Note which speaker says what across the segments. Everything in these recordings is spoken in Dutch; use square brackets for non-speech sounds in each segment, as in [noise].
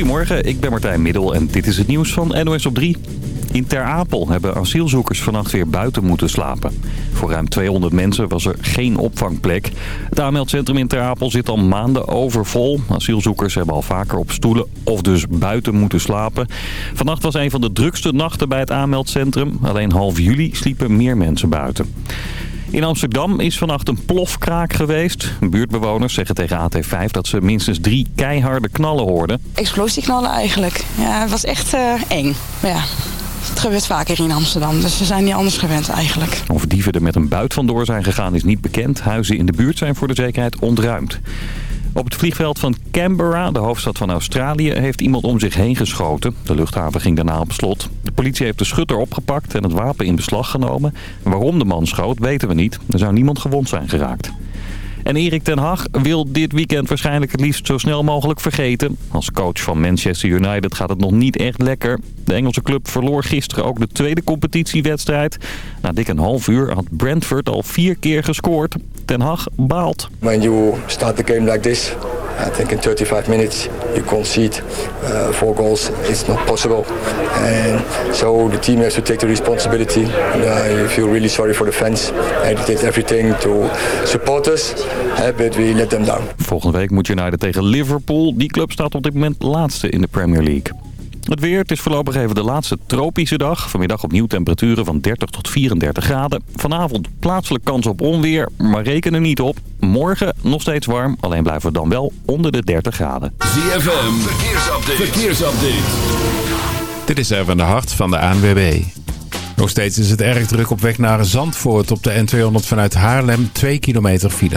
Speaker 1: Goedemorgen, ik ben Martijn Middel en dit is het nieuws van NOS op 3. In Ter Apel hebben asielzoekers vannacht weer buiten moeten slapen. Voor ruim 200 mensen was er geen opvangplek. Het aanmeldcentrum in Ter Apel zit al maanden overvol. Asielzoekers hebben al vaker op stoelen of dus buiten moeten slapen. Vannacht was een van de drukste nachten bij het aanmeldcentrum. Alleen half juli sliepen meer mensen buiten. In Amsterdam is vannacht een plofkraak geweest. Buurtbewoners zeggen tegen AT5 dat ze minstens drie keiharde knallen hoorden.
Speaker 2: Explosieknallen eigenlijk. Ja, het was echt uh, eng. Ja. Het gebeurt vaker in Amsterdam, dus we zijn niet anders gewend eigenlijk.
Speaker 1: Of dieven er met een buit vandoor zijn gegaan is niet bekend. Huizen in de buurt zijn voor de zekerheid ontruimd. Op het vliegveld van Canberra, de hoofdstad van Australië, heeft iemand om zich heen geschoten. De luchthaven ging daarna op slot. De politie heeft de schutter opgepakt en het wapen in beslag genomen. Waarom de man schoot, weten we niet. Er zou niemand gewond zijn geraakt. En Erik ten Hag wil dit weekend waarschijnlijk het liefst zo snel mogelijk vergeten. Als coach van Manchester United gaat het nog niet echt lekker. De Engelse club verloor gisteren ook de tweede competitiewedstrijd. Na dik een half uur had Brentford al vier keer gescoord. Ten Hag baalt.
Speaker 3: When you start the game like this, I think in 35 minutes you concede uh, four goals. It's not possible. And so the team has to take the responsibility. And I feel really sorry for the fans. And they did everything to support us, but we let them down.
Speaker 1: Volgende week moet United tegen Liverpool. Die club staat op dit moment laatste in de Premier League. Het weer, het is voorlopig even de laatste tropische dag. Vanmiddag opnieuw temperaturen van 30 tot 34 graden. Vanavond plaatselijk kans op onweer, maar reken er niet op. Morgen nog steeds warm, alleen blijven we dan wel onder de 30 graden.
Speaker 4: ZFM, verkeersupdate. verkeersupdate.
Speaker 5: Dit is even de hart van de ANWB. Nog steeds is het erg druk op weg naar Zandvoort op de N200 vanuit Haarlem 2 kilometer file.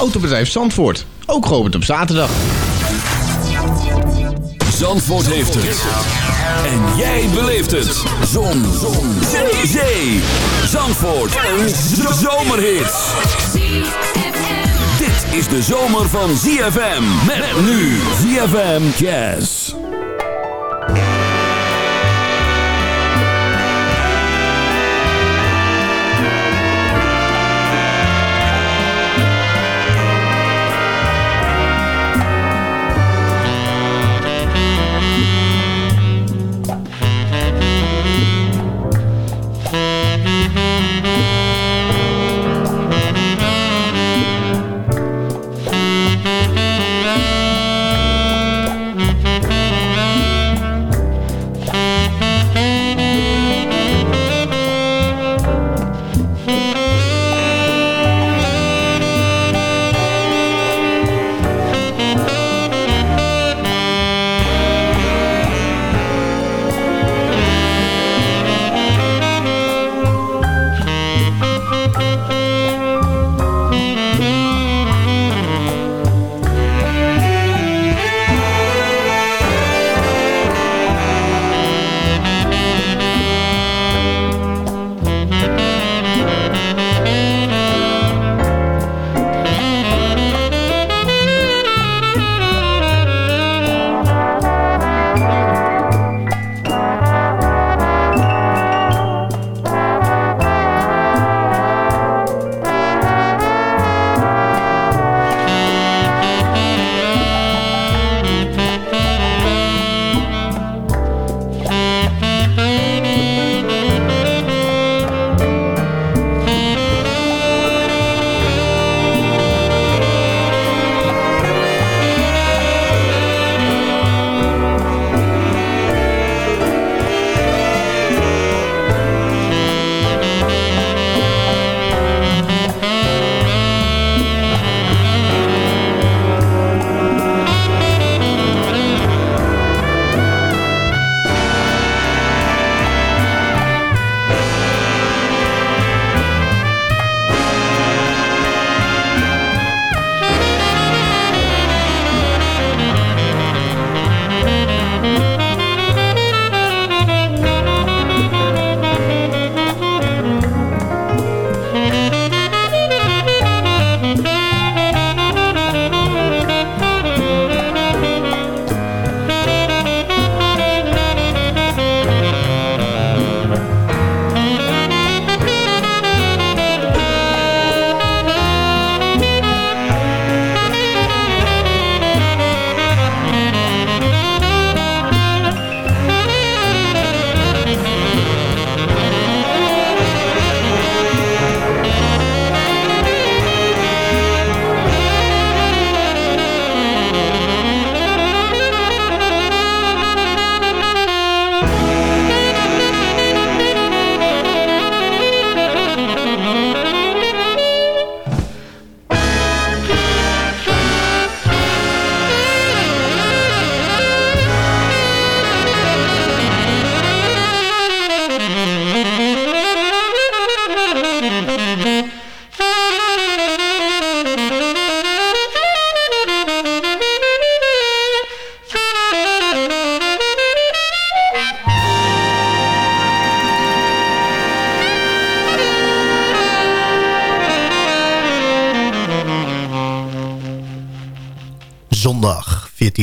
Speaker 6: Autobedrijf Zandvoort, ook geopend op zaterdag.
Speaker 4: Zandvoort heeft het. En jij beleeft het. Zon. Zon. Zee. Zee. Zandvoort. Een zomerhit. Dit is de zomer van ZFM. Met nu ZFM Jazz.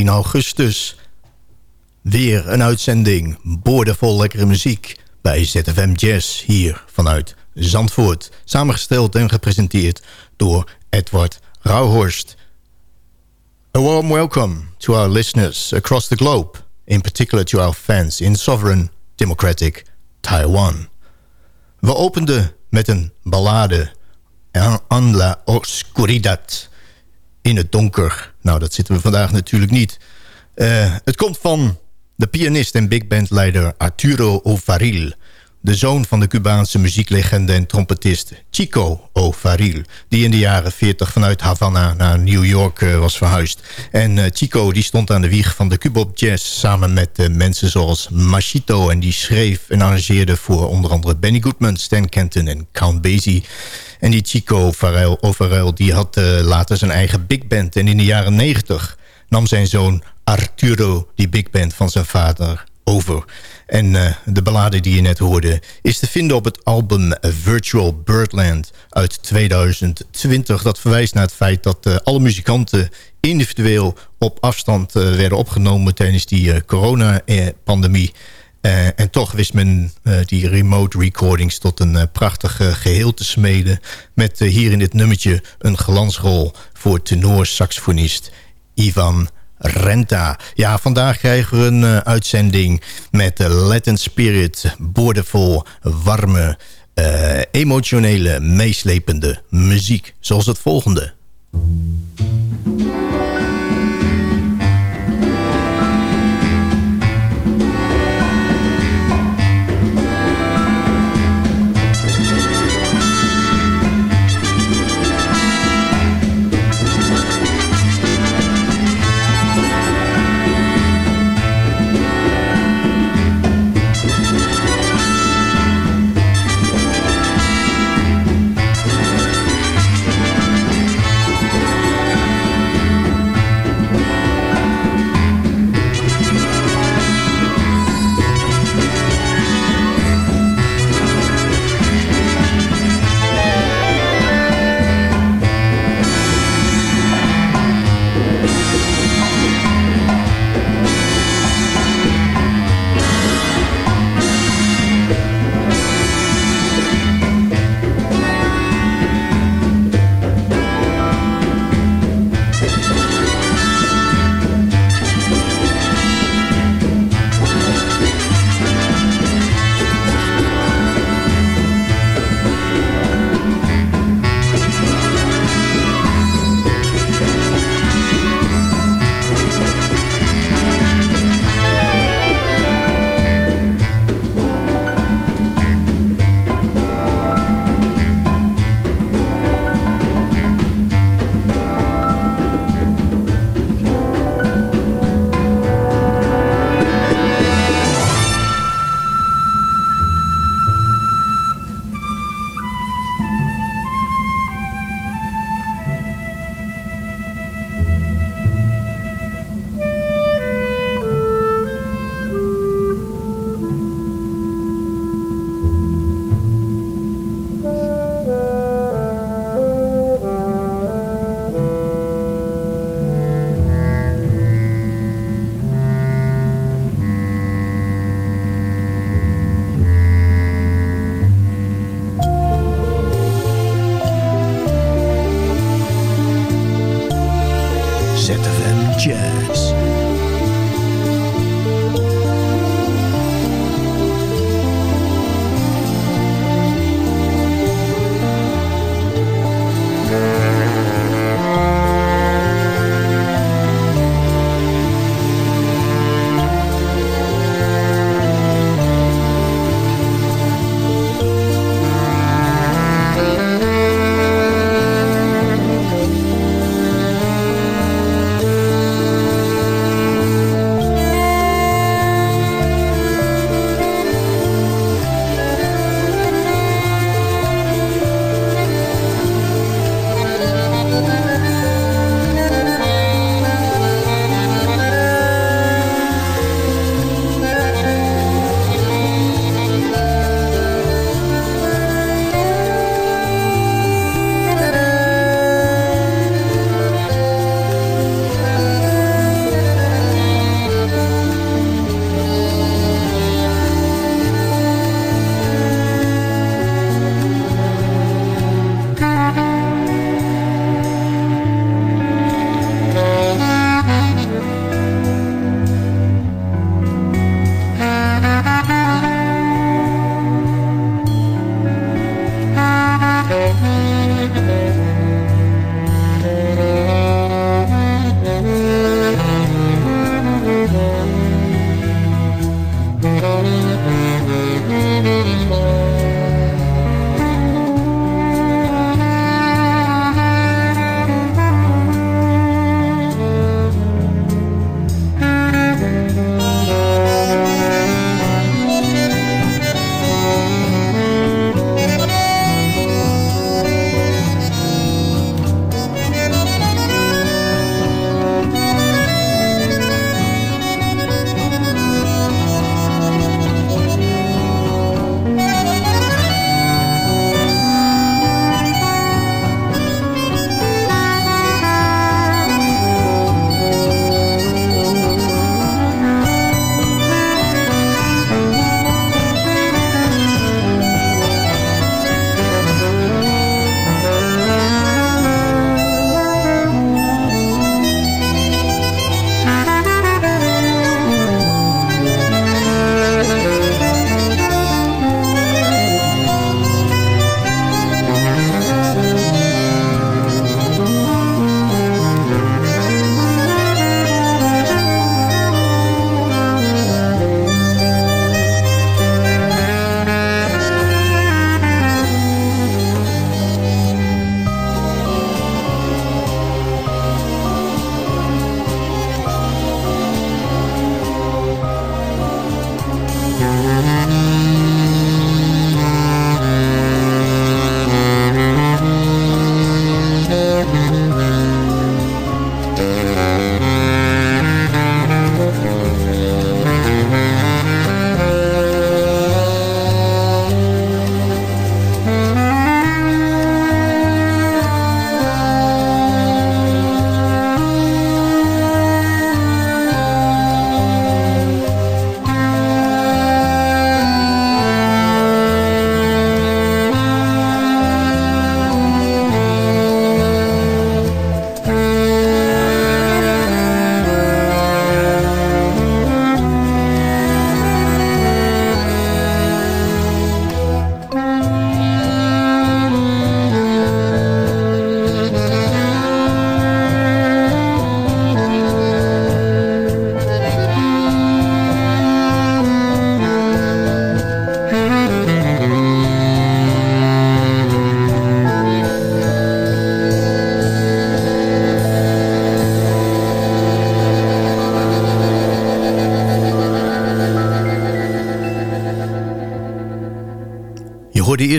Speaker 7: 14 augustus. Weer een uitzending, boordevol lekkere muziek bij ZFM Jazz hier vanuit Zandvoort. Samengesteld en gepresenteerd door Edward Rauhorst. A warm welcome to our listeners across the globe, in particular to our fans in sovereign democratic Taiwan. We openden met een ballade, En la Oscuridad, in het donker. Nou, dat zitten we vandaag natuurlijk niet. Uh, het komt van de pianist en big bandleider Arturo Ovaril de zoon van de Cubaanse muzieklegende en trompetist Chico O'Farrill... die in de jaren 40 vanuit Havana naar New York uh, was verhuisd. En uh, Chico die stond aan de wieg van de Cubop Jazz... samen met mensen zoals Machito... en die schreef en arrangeerde voor onder andere Benny Goodman... Stan Kenton en Count Basie... En die Chico O'Farrill die had later zijn eigen big band. En in de jaren 90 nam zijn zoon Arturo die big band van zijn vader over. En uh, de ballade die je net hoorde is te vinden op het album Virtual Birdland uit 2020. Dat verwijst naar het feit dat uh, alle muzikanten individueel op afstand werden opgenomen tijdens die coronapandemie. En toch wist men die remote recordings tot een prachtig geheel te smeden. Met hier in dit nummertje een glansrol voor tenor-saxofonist Ivan Renta. Ja, vandaag krijgen we een uh, uitzending met Latin Spirit. Boordevol, warme, uh, emotionele, meeslepende muziek. Zoals het volgende.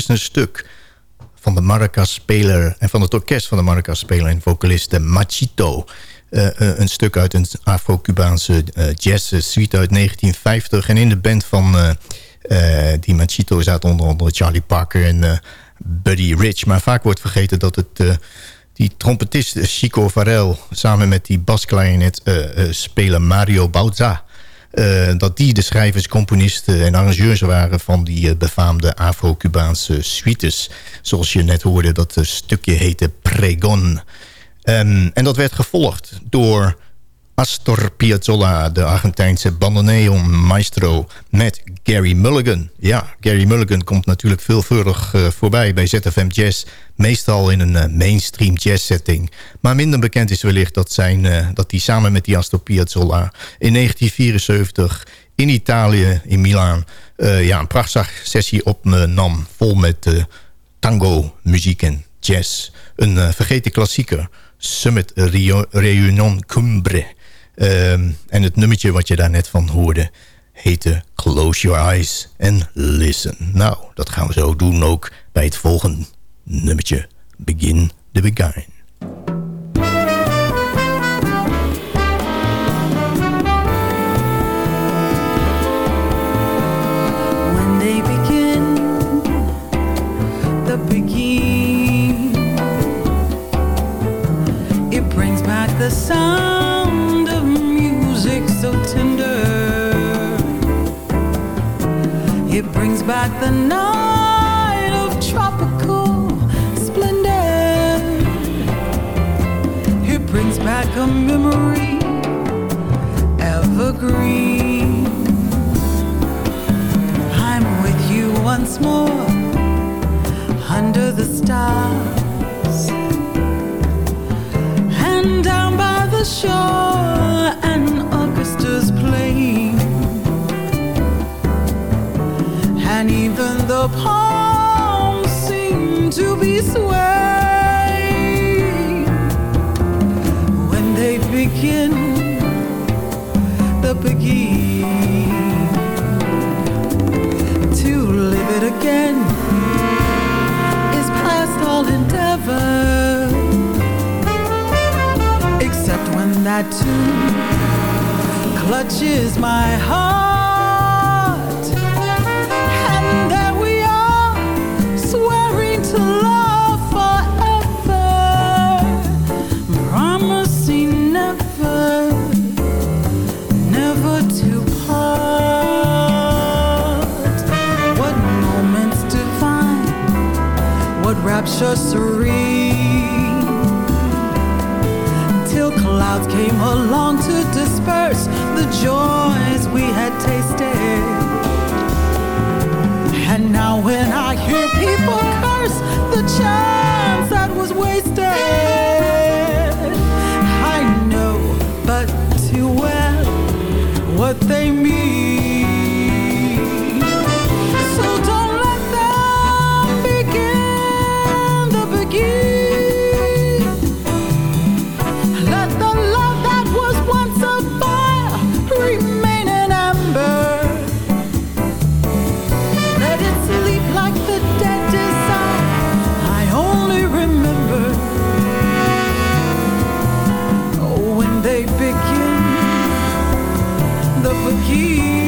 Speaker 7: Een stuk van de maracas-speler... en van het orkest van de maracas-speler en vocaliste Machito. Uh, uh, een stuk uit een Afro-Cubaanse jazz-suite uit 1950. En in de band van die Machito zaten onder andere Charlie Parker en Buddy Rich. Maar vaak wordt vergeten dat het die trompetist Chico Varel... samen met die basklarinet speler Mario Bauza... Uh, dat die de schrijvers, componisten en arrangeurs waren... van die uh, befaamde Afro-Cubaanse suites. Zoals je net hoorde, dat stukje heette Pregon. Um, en dat werd gevolgd door Astor Piazzolla, de Argentijnse bandoneon maestro... met Gary Mulligan. Ja, Gary Mulligan komt natuurlijk veelvuldig uh, voorbij bij ZFM Jazz... meestal in een uh, mainstream jazz setting. Maar minder bekend is wellicht dat, zijn, uh, dat hij samen met die Astor Piazzolla... in 1974 in Italië, in Milaan... ja, een prachtig sessie opnam, vol met tango, muziek en jazz. Een vergeten klassieker... Summit Reunion Cumbre. Um, en het nummertje wat je daar net van hoorde heette Close Your Eyes and Listen. Nou, dat gaan we zo doen ook bij het volgende nummertje Begin the Begin.
Speaker 8: It brings back the night of tropical splendor. It brings back a memory evergreen. I'm with you once more under the stars and down by the shore seem way. when they begin the begin to live it again is past all endeavor except when that tune clutches my heart rapture serene till clouds came along to disperse the joys we had tasted and now when I hear people curse the chance that was wasted, I know but too well what they mean. The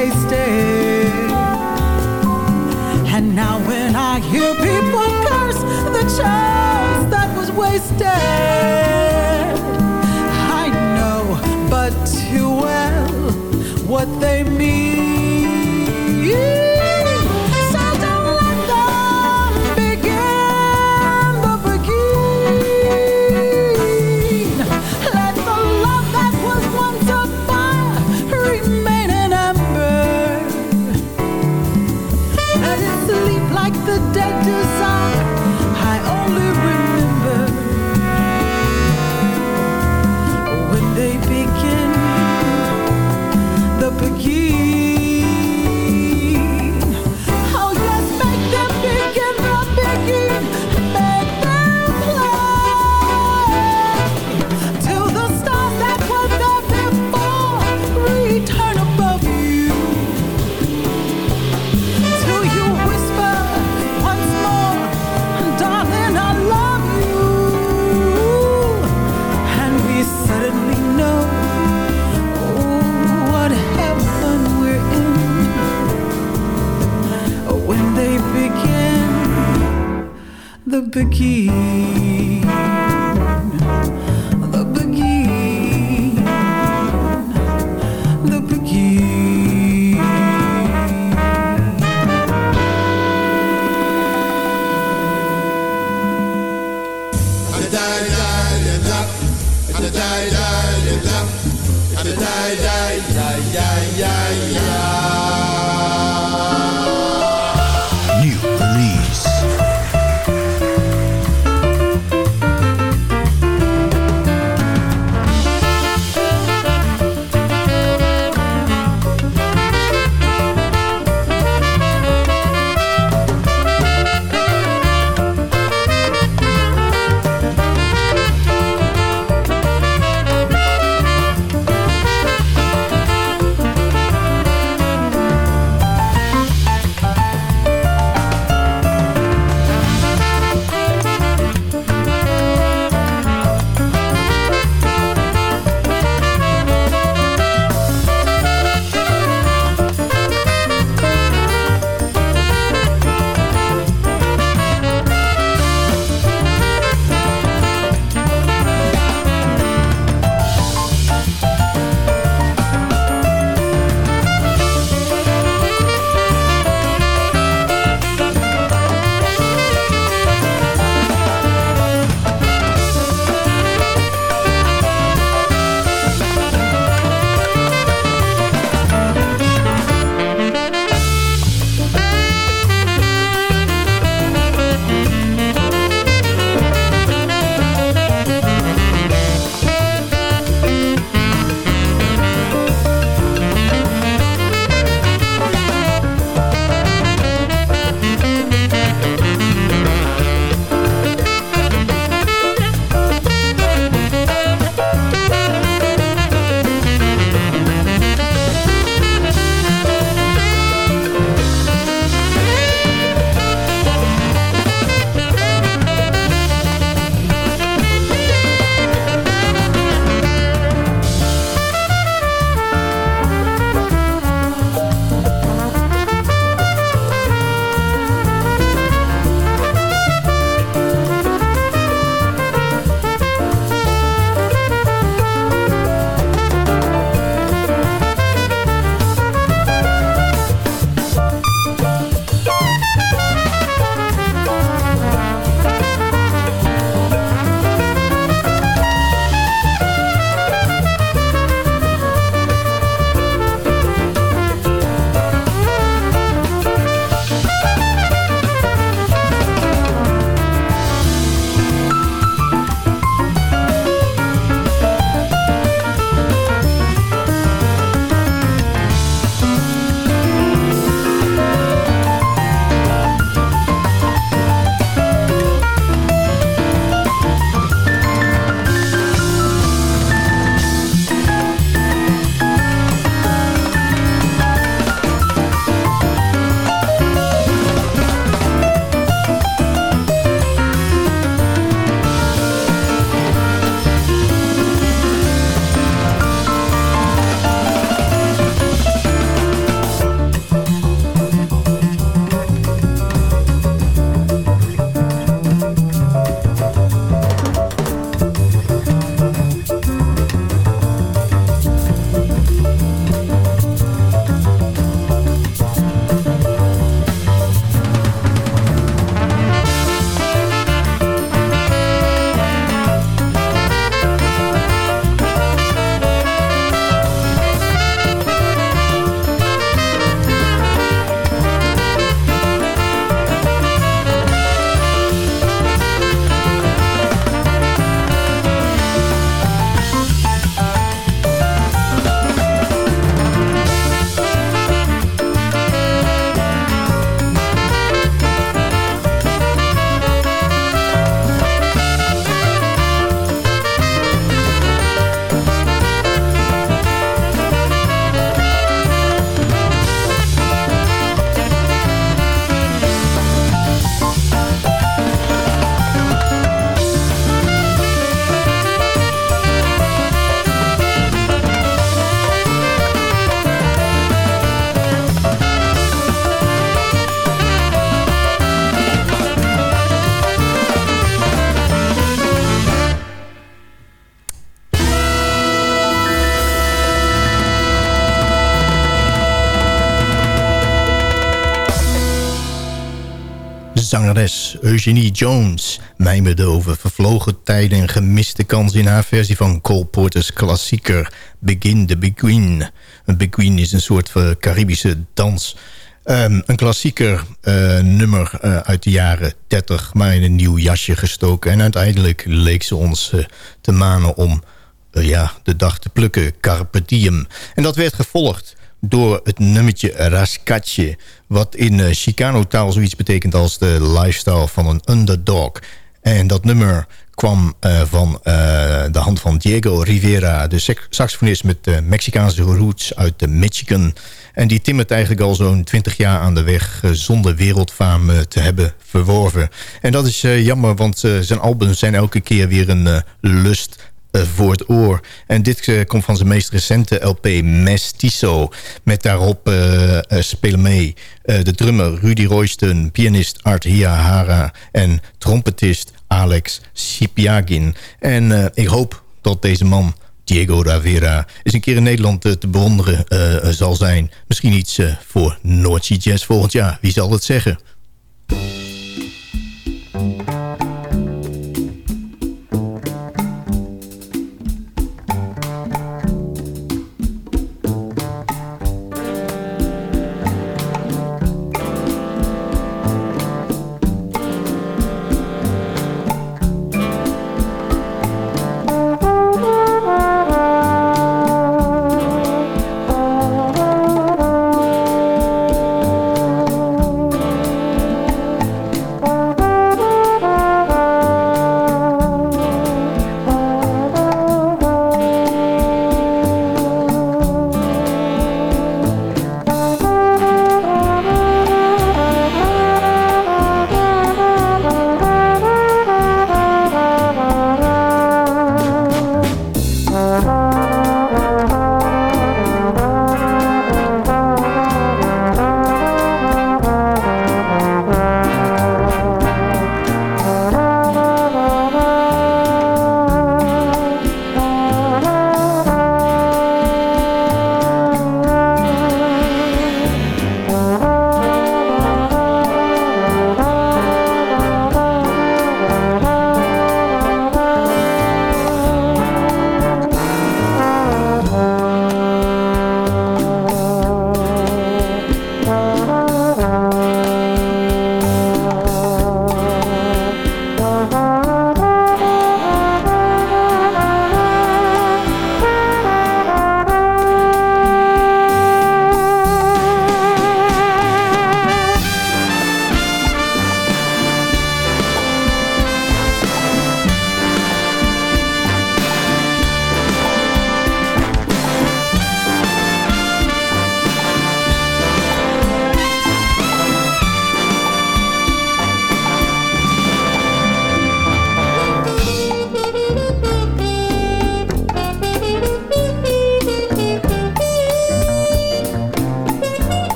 Speaker 8: tasted. And now when I hear people curse the chance that was wasted, I know but too well what they mean. aqui.
Speaker 7: Zangeres Eugenie Jones mijmerde over vervlogen tijden en gemiste kansen in haar versie van Cole Porter's klassieker Begin the Beguine. Een beguine is een soort van Caribische dans. Um, een klassieker uh, nummer uh, uit de jaren 30, maar in een nieuw jasje gestoken. En uiteindelijk leek ze ons uh, te manen om ja, de dag te plukken, Carpe Diem. En dat werd gevolgd door het nummertje Rascatje... wat in uh, Chicano-taal zoiets betekent als de lifestyle van een underdog. En dat nummer kwam uh, van uh, de hand van Diego Rivera... de saxofonist met Mexicaanse roots uit de Michigan. En die timmert eigenlijk al zo'n 20 jaar aan de weg... zonder wereldfaam te hebben verworven. En dat is jammer, want zijn albums zijn elke keer weer een lust voor het oor. En dit uh, komt van zijn meest recente LP Mestizo. Met daarop uh, spelen mee de drummer Rudy Royston... pianist Art Hara en trompetist Alex Sipiagin. En ik hoop dat deze man... Diego Ravera eens een keer in Nederland te bewonderen zal zijn. Misschien iets voor Noordzee Jazz volgend jaar. Wie zal het zeggen?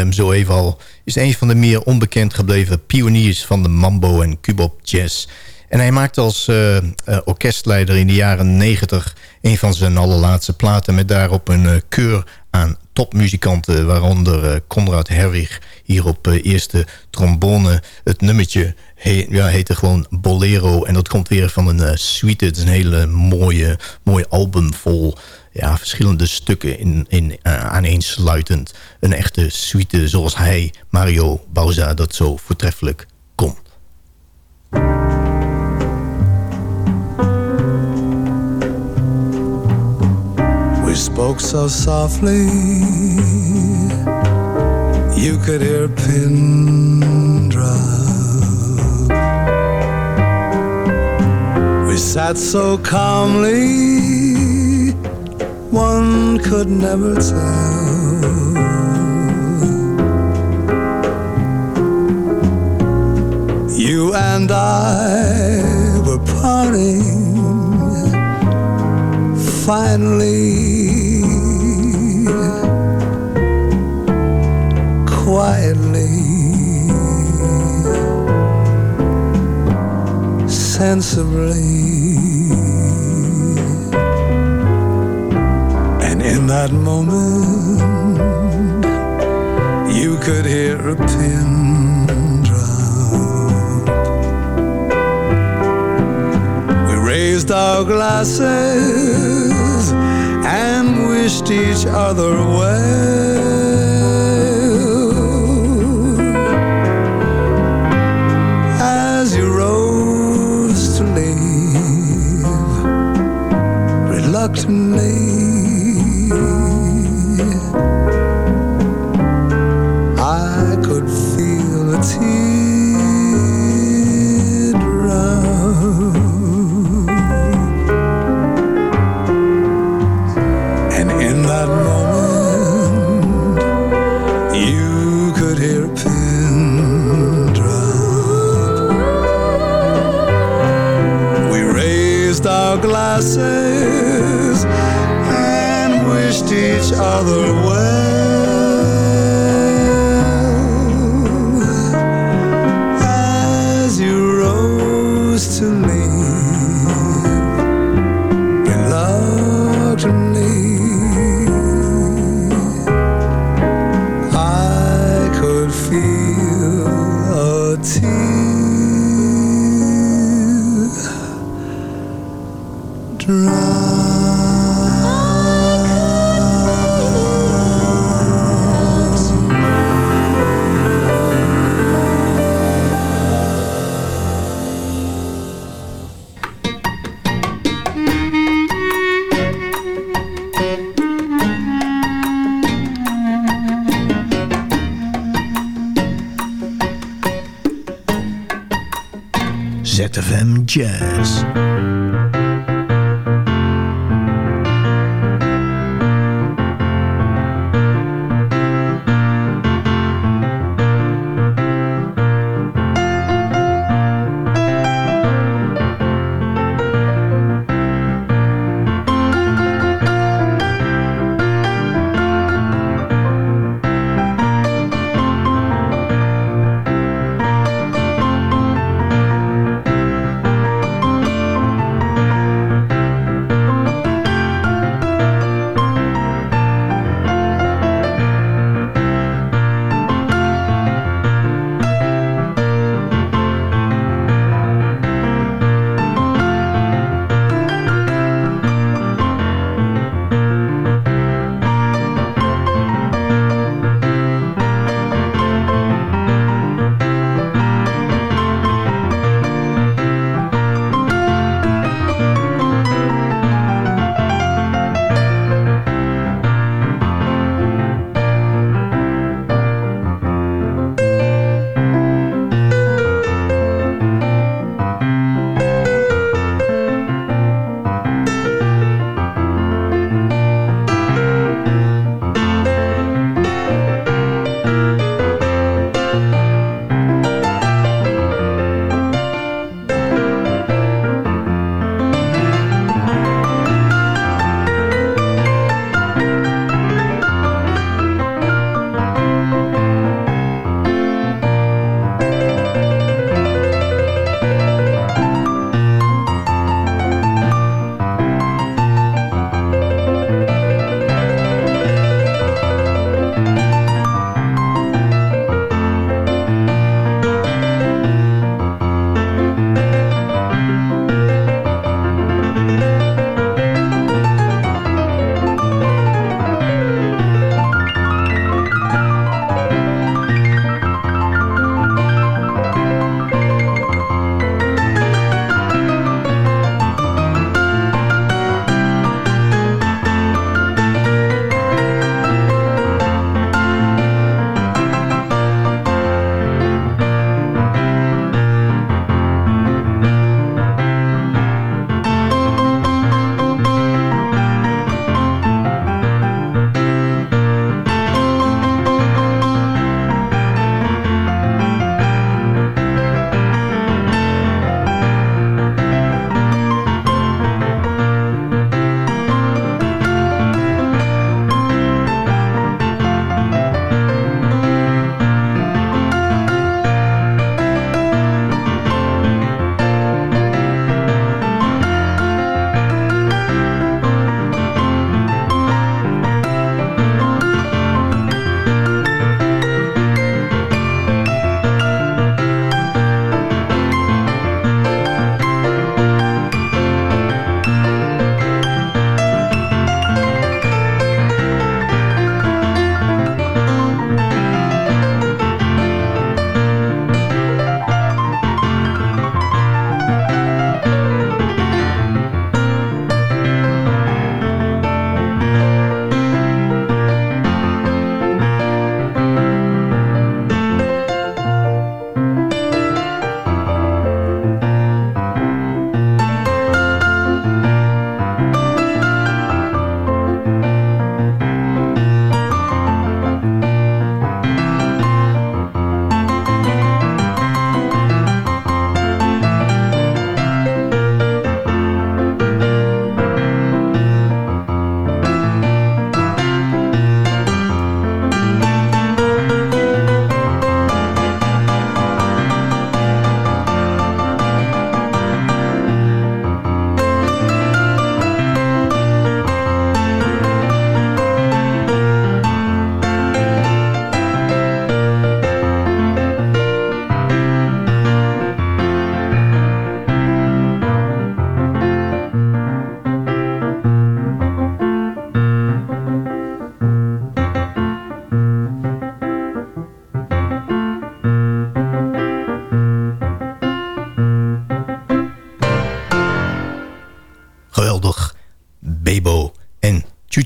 Speaker 7: Hem zo even al... is een van de meer onbekend gebleven pioniers van de mambo en cubop jazz. En hij maakte als uh, uh, orkestleider in de jaren 90 een van zijn allerlaatste platen... met daarop een uh, keur aan topmuzikanten, waaronder Konrad Herwig... hier op eerste trombone. Het nummertje he ja, heette gewoon Bolero en dat komt weer van een suite. Het is een hele mooie, mooi album vol ja, verschillende stukken in, in, uh, aaneensluitend. Een echte suite zoals hij, Mario Bauza, dat zo voortreffelijk kon.
Speaker 9: We spoke so softly You could hear pin drop We sat so calmly one could never tell. You and I were parting finally, quietly, sensibly. That moment, you could hear a pin drop. We raised our glasses and wished each other well. Glasses and wished each other
Speaker 7: ZFM Jazz.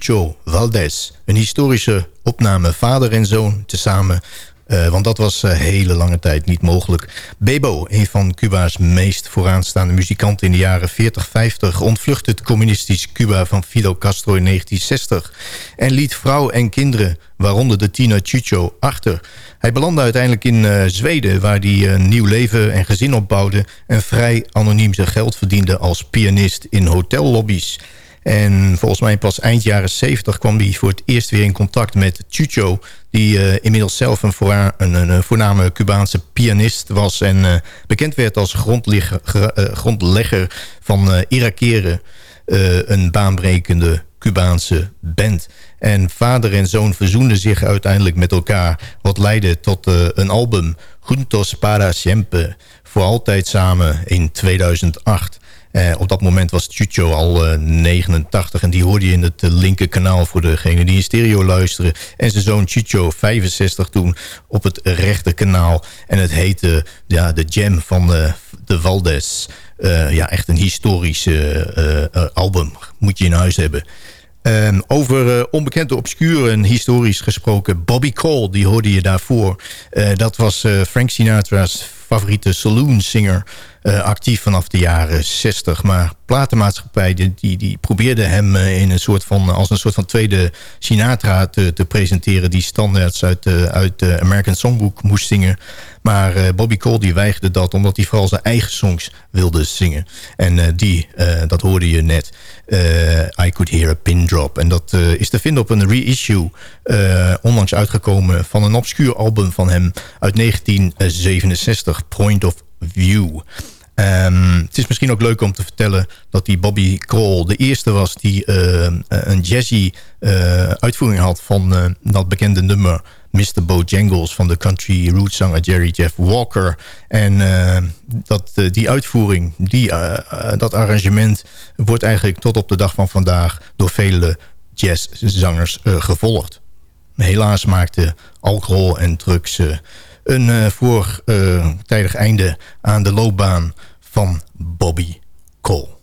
Speaker 7: Chucho Valdez. Een historische opname vader en zoon tezamen... Uh, want dat was uh, hele lange tijd niet mogelijk. Bebo, een van Cuba's meest vooraanstaande muzikanten in de jaren 40-50... ontvluchtte het communistisch Cuba van Fidel Castro in 1960... en liet vrouw en kinderen, waaronder de tiener Chucho, achter. Hij belandde uiteindelijk in uh, Zweden... waar hij een nieuw leven en gezin opbouwde... en vrij anoniem zijn geld verdiende als pianist in hotellobby's. En volgens mij pas eind jaren 70 kwam hij voor het eerst weer in contact met Chucho... die uh, inmiddels zelf een, voora een, een, voorname Cubaanse pianist was... en uh, bekend werd als grondlegger, uh, grondlegger van Irakeren... een baanbrekende Cubaanse band. En vader en zoon verzoenden zich uiteindelijk met elkaar... wat leidde tot een album Juntos para Siempre... voor altijd samen in 2008... Uh, op dat moment was Chucho al uh, 89 en die hoorde je in het uh, linker kanaal voor degene die in stereo luisteren. En zijn zoon Chucho 65 toen op het rechter kanaal. En het heette ja, de Jam van de Valdez. ja, echt een historisch album. Moet je in huis hebben. Um, over onbekende obscuur en historisch gesproken... Bobby Cole, die hoorde je daarvoor. Dat was Frank Sinatra's favoriete saloon-singer... actief vanaf de jaren 60. Maar platenmaatschappij die, die, probeerde hem in een soort van, als een soort van tweede Sinatra te, te presenteren... die standaards uit, uit de American Songbook moest zingen... Maar Bobby Cole die weigerde dat omdat hij vooral zijn eigen songs wilde zingen. En die, dat hoorde je net. I Could Hear a Pin Drop. En dat is te vinden op een reissue. onlangs uitgekomen van een obscuur album van hem uit 1967. Point of View. Um, het is misschien ook leuk om te vertellen dat die Bobby Cole de eerste was die uh, een jazzy uh, uitvoering had van uh, dat bekende nummer Mr. Bojangles van de country rootzanger Jerry Jeff Walker. En dat, die uitvoering, die, dat arrangement wordt eigenlijk tot op de dag van vandaag door vele jazzzangers gevolgd. Helaas maakte alcohol en drugs een uh, voortijdig einde aan de loopbaan van Bobby Cole.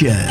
Speaker 7: ZFM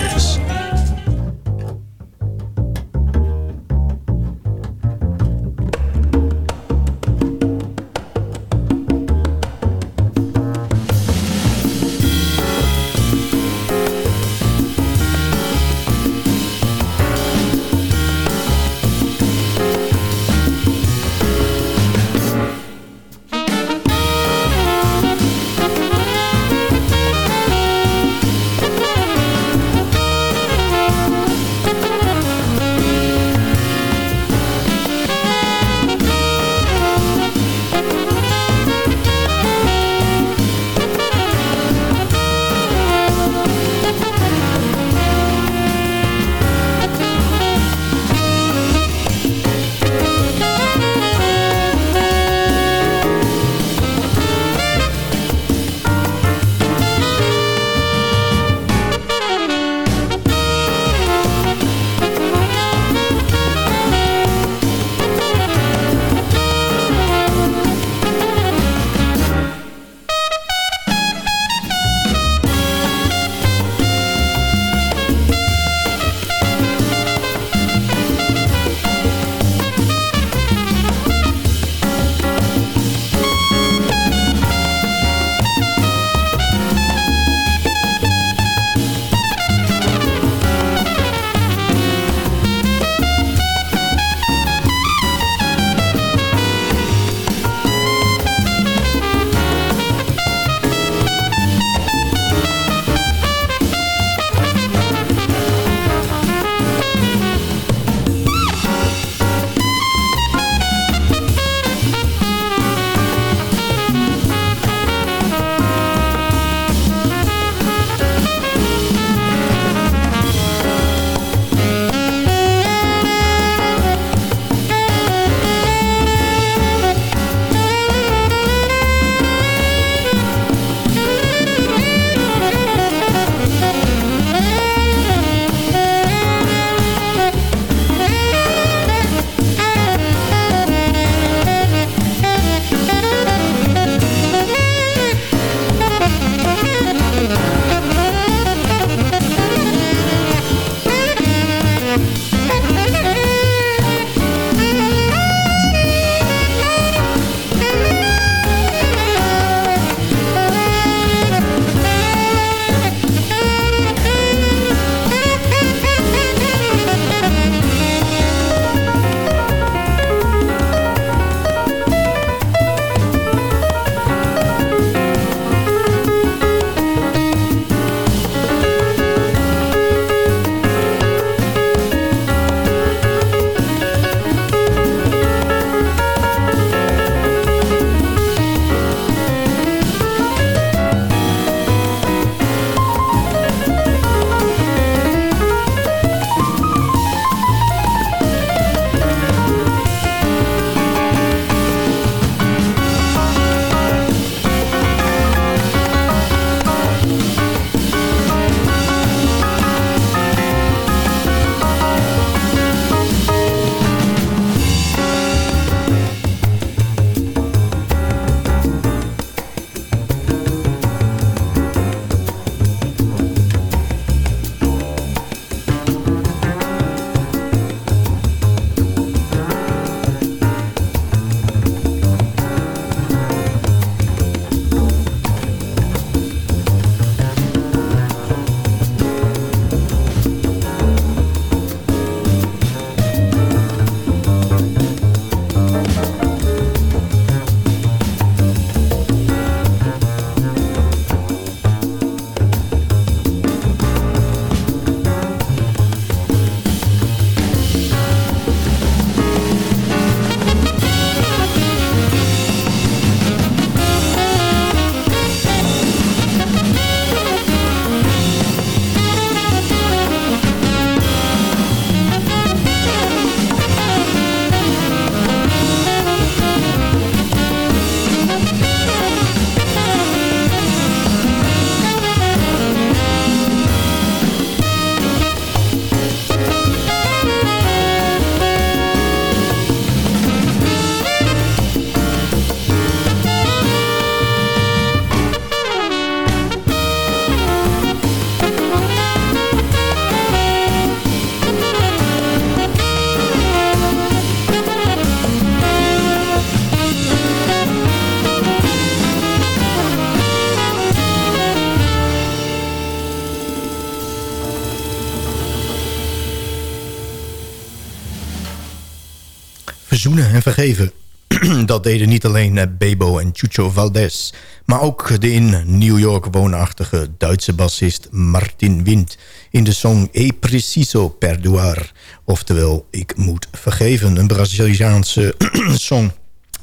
Speaker 7: en vergeven. [clears throat] dat deden niet alleen eh, Bebo en Chucho Valdez... maar ook de in New York woonachtige Duitse bassist Martin Wind... in de song E Preciso Perdoar. Oftewel, Ik moet vergeven. Een Braziliaanse [clears throat] song.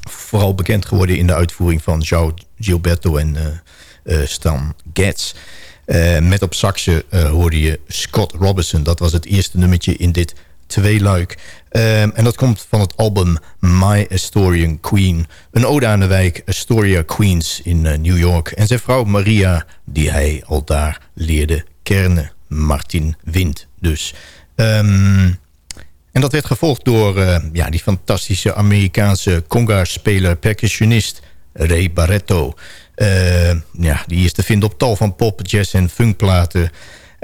Speaker 7: Vooral bekend geworden in de uitvoering van João Gilberto en uh, Stan Getz... Met op saxen hoorde je Scott Robinson. Dat was het eerste nummertje in dit tweeluik. Um, en dat komt van het album My Astorian Queen. Een ode aan de wijk Astoria Queens in uh, New York. En zijn vrouw Maria, die hij al daar leerde kennen. Martin Wind dus. Um, en dat werd gevolgd door uh, ja, die fantastische Amerikaanse conga-speler, percussionist Ray Barretto. Uh, ja, die is te vinden op tal van pop, jazz en funkplaten.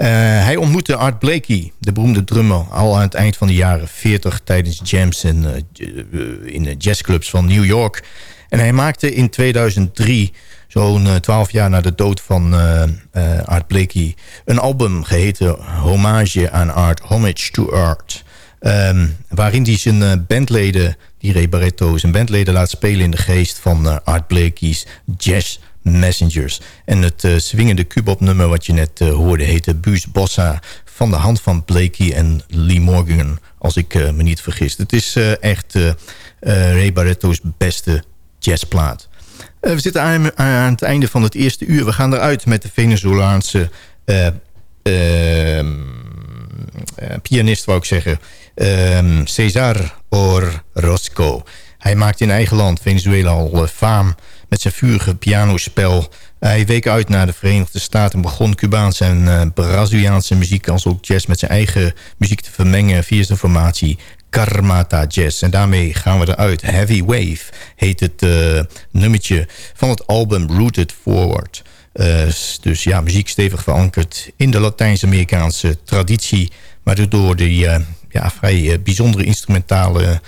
Speaker 7: Uh, hij ontmoette Art Blakey, de beroemde drummer... al aan het eind van de jaren 40 tijdens jams en, uh, in de jazzclubs van New York. En hij maakte in 2003, zo'n 12 jaar na de dood van Art Blakey... een album geheten Hommage aan Art, Homage to Art... Um, waarin hij zijn bandleden die Barretto zijn bandleden laat spelen in de geest van Art Blakey's Jazz Messengers. En het uh, swingende kubop nummer wat je net uh, hoorde heette Buus Bossa van de hand van Blakey en Lee Morgan, als ik me niet vergis. Het is echt Ray Barretto's beste jazzplaat. we zitten aan, aan, het einde van het eerste uur. We gaan eruit met de Venezolaanse ehm, pianist, wou ik zeggen... Um, Cesar Orozco. Hij maakt in eigen land, Venezuela, al uh, faam met zijn vurige pianospel. Hij week uit naar de Verenigde Staten en begon Cubaanse en uh, Braziliaanse muziek... als ook jazz met zijn eigen muziek te vermengen via zijn formatie Karmata Jazz. En daarmee gaan we eruit. Heavy Wave heet het uh, nummertje van het album Rooted Forward. Uh, dus ja, muziek stevig verankerd in de Latijns-Amerikaanse traditie... maar door de ja, vrij bijzondere instrumentale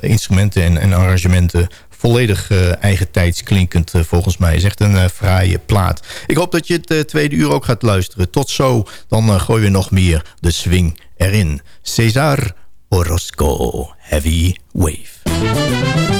Speaker 7: instrumenten en, en, arrangementen volledig uh, eigen tijds klinkend uh, volgens mij. is echt een uh, fraaie plaat. Ik hoop dat je het tweede uur ook gaat luisteren. Tot zo, dan gooien we nog meer de swing erin. Cesar Orozco, Heavy Wave.